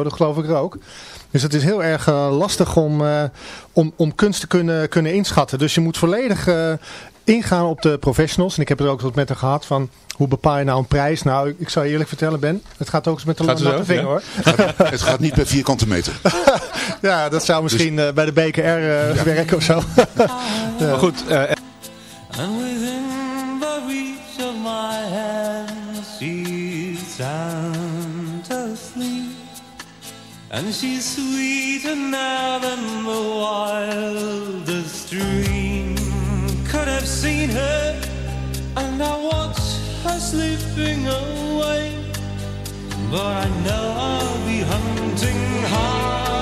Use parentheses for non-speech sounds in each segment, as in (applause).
dat geloof ik er ook. Dus het is heel erg lastig om, om, om kunst te kunnen, kunnen inschatten. Dus je moet volledig ingaan op de professionals. En ik heb er ook wat met haar gehad van hoe bepaal je nou een prijs? Nou, ik, zou je eerlijk vertellen Ben, het gaat ook eens met de lange vinger hoor. Het gaat, niet per vierkante meter. (laughs) ja, dat zou misschien dus- bij de BKR uh, werken of zo. (laughs) Maar goed, And she's sweeter now than the wildest dream. Could have seen her And I watch her slipping away. But I know I'll be hunting high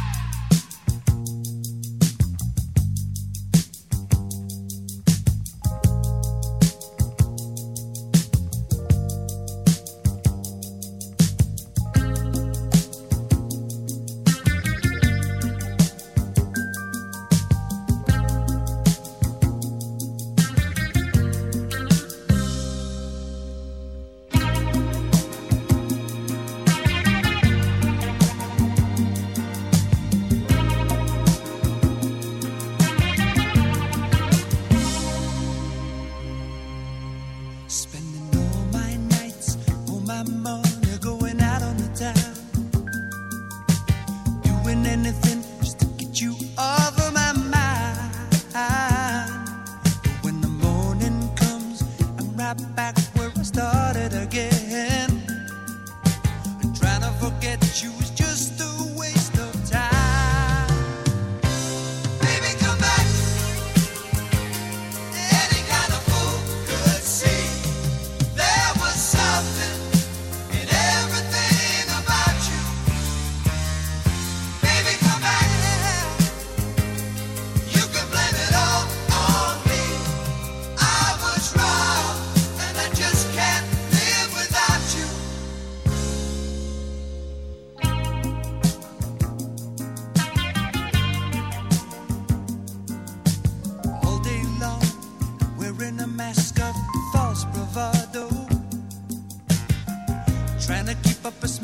up a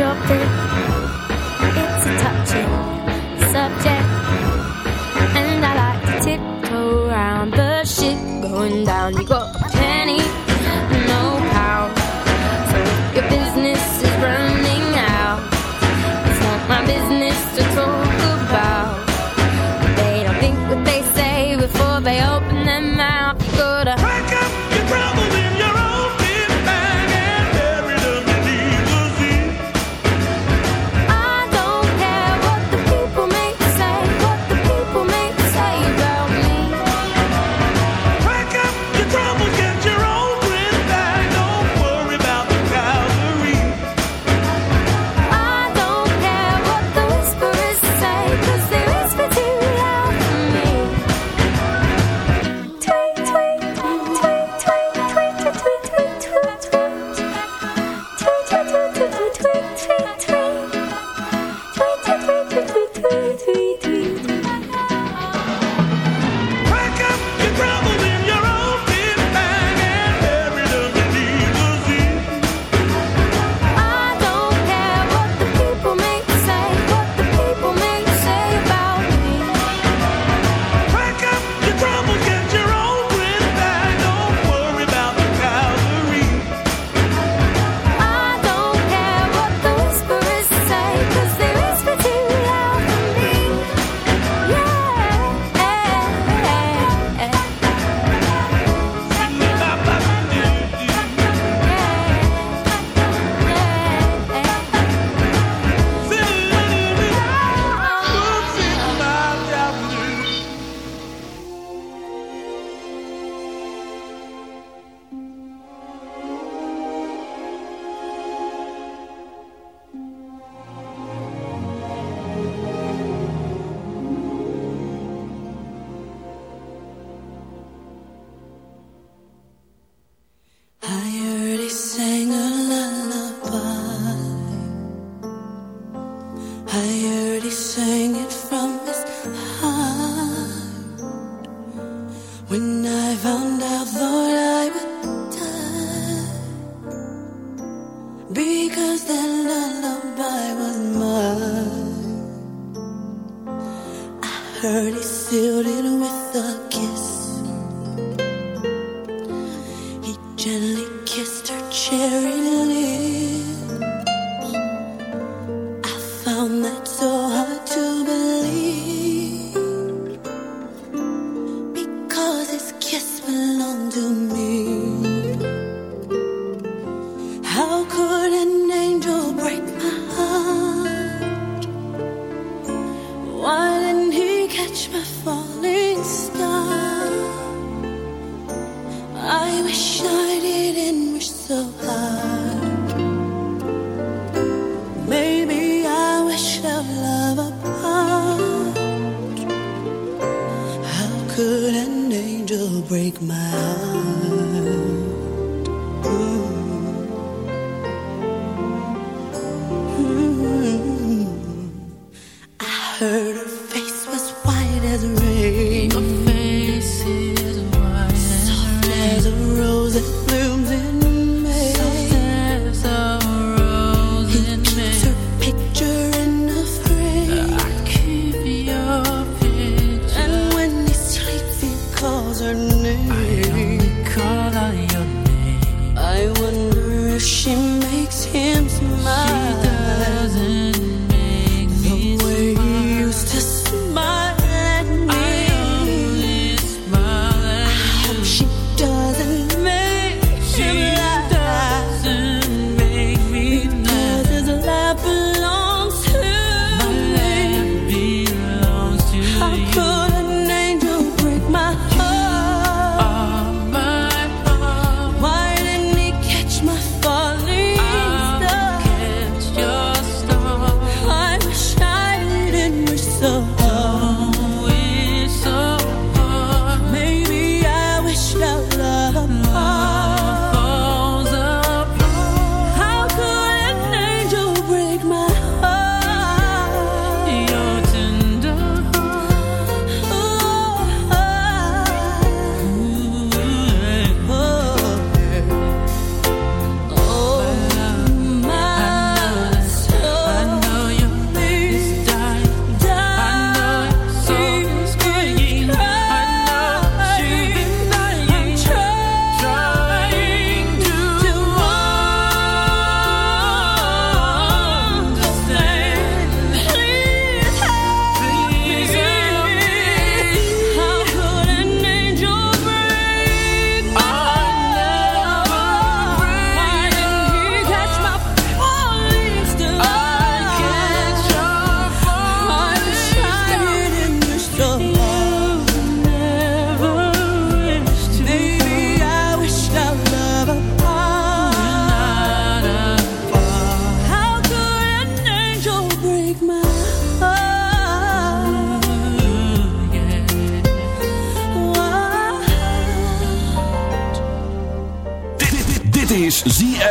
job there.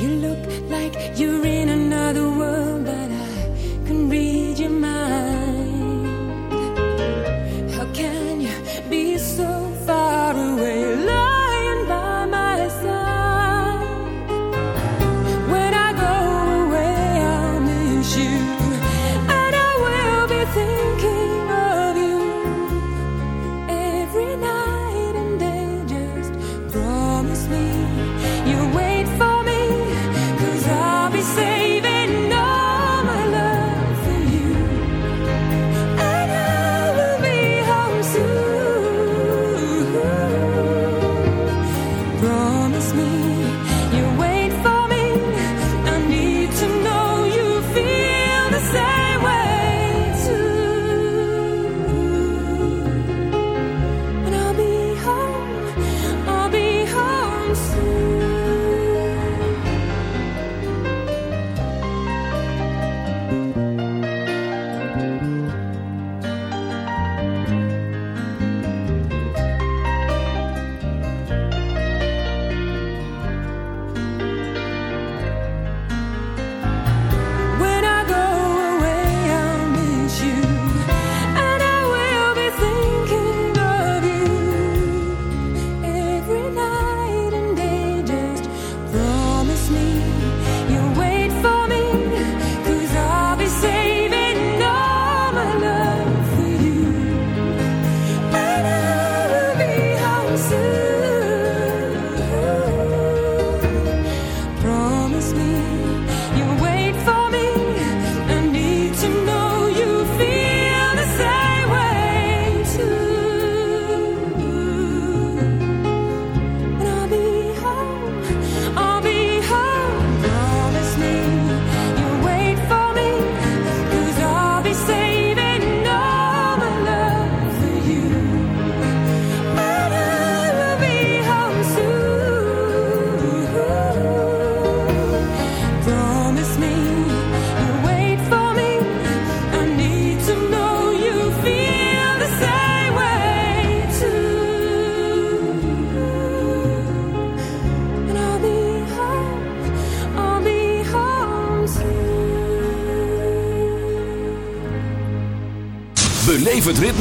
You look like you're in.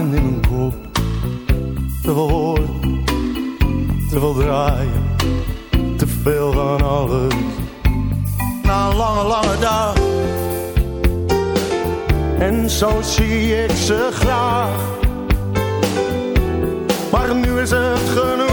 In mijn kop. Te veel woorden, te veel draaien, te veel van alles. Na een lange, lange dag. En zo zie ik ze graag. Maar nu is het. Genoeg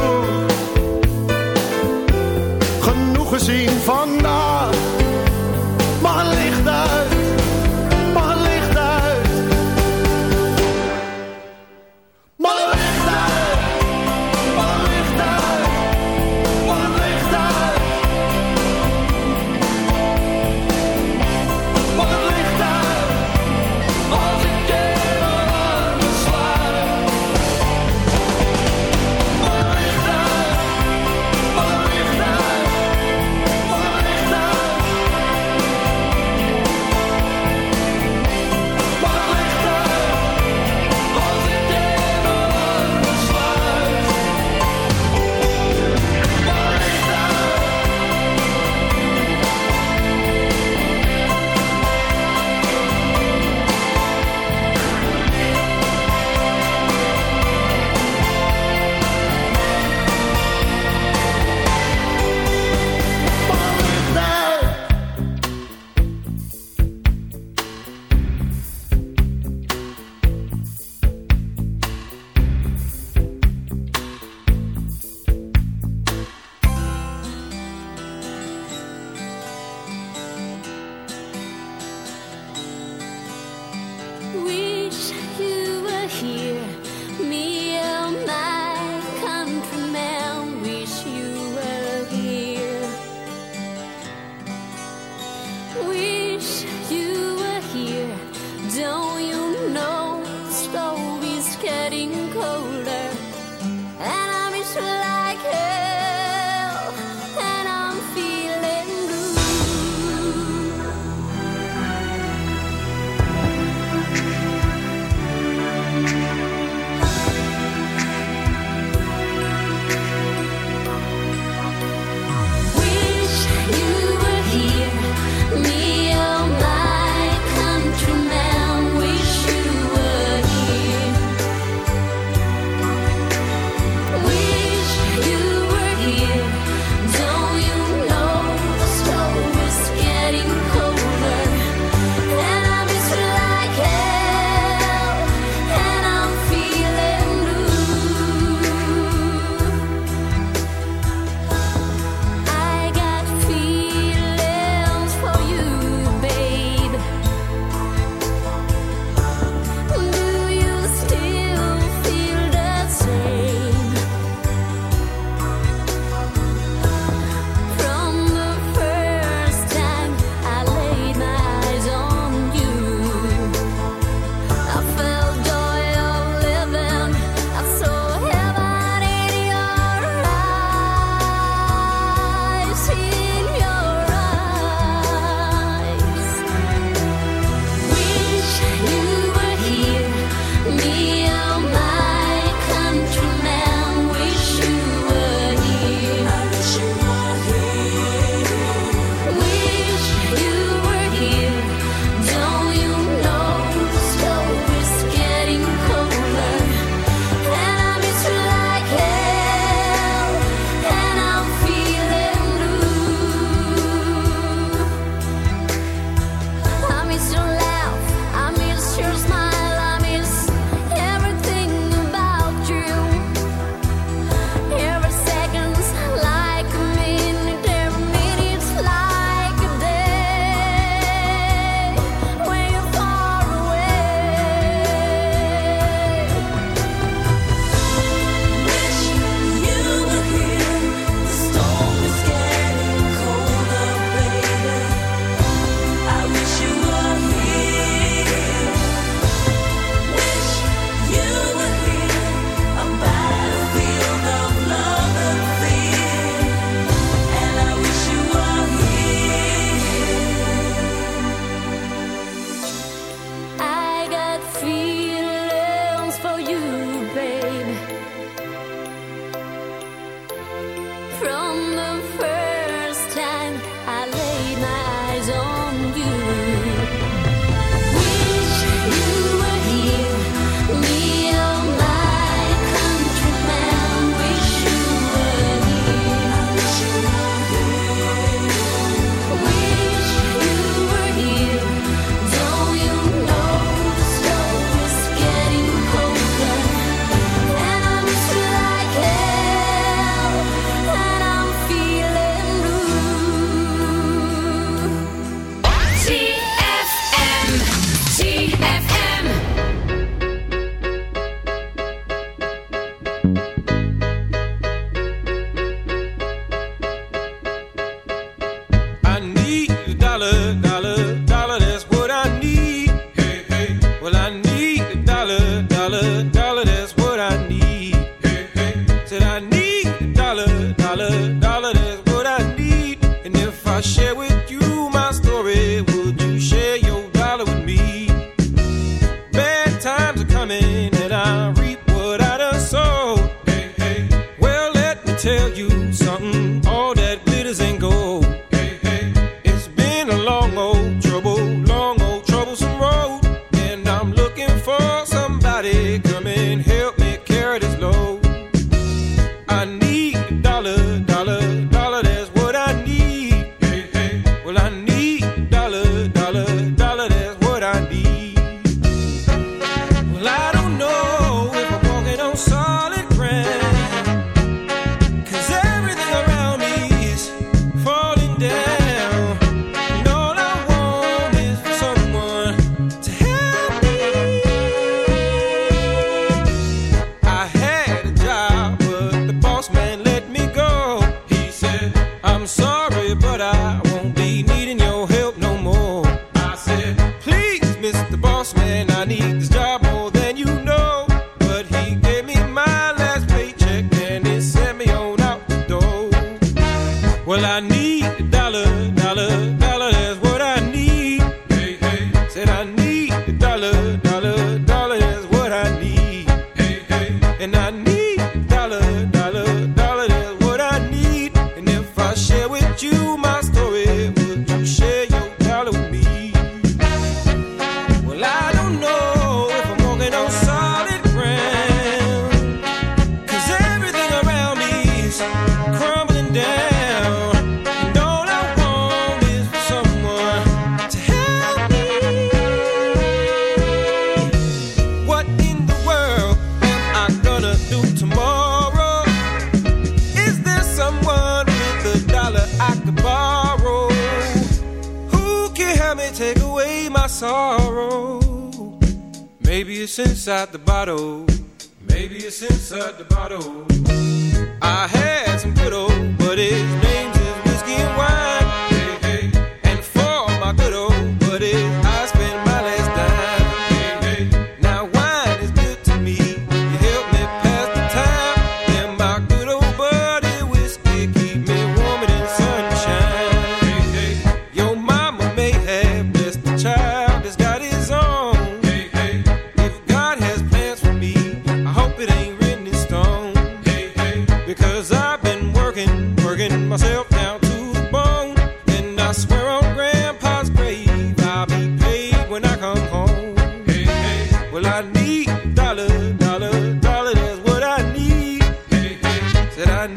the boy.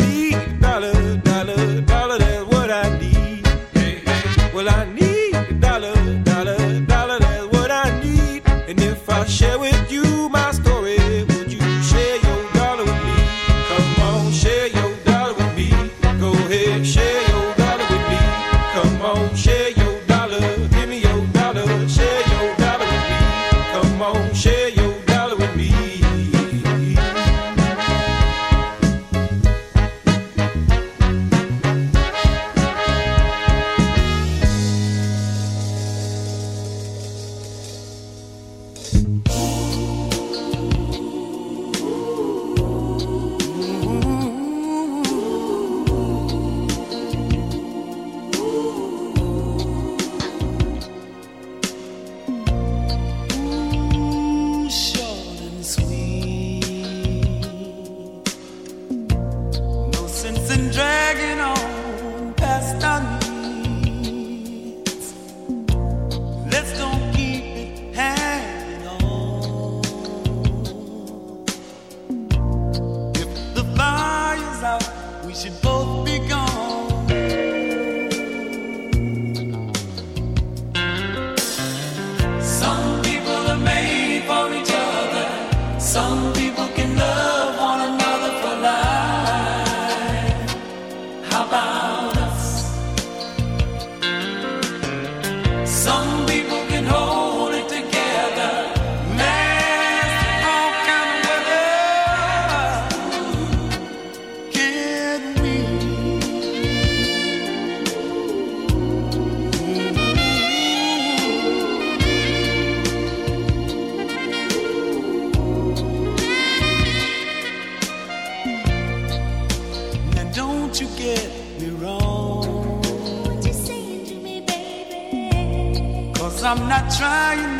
be I'm not trying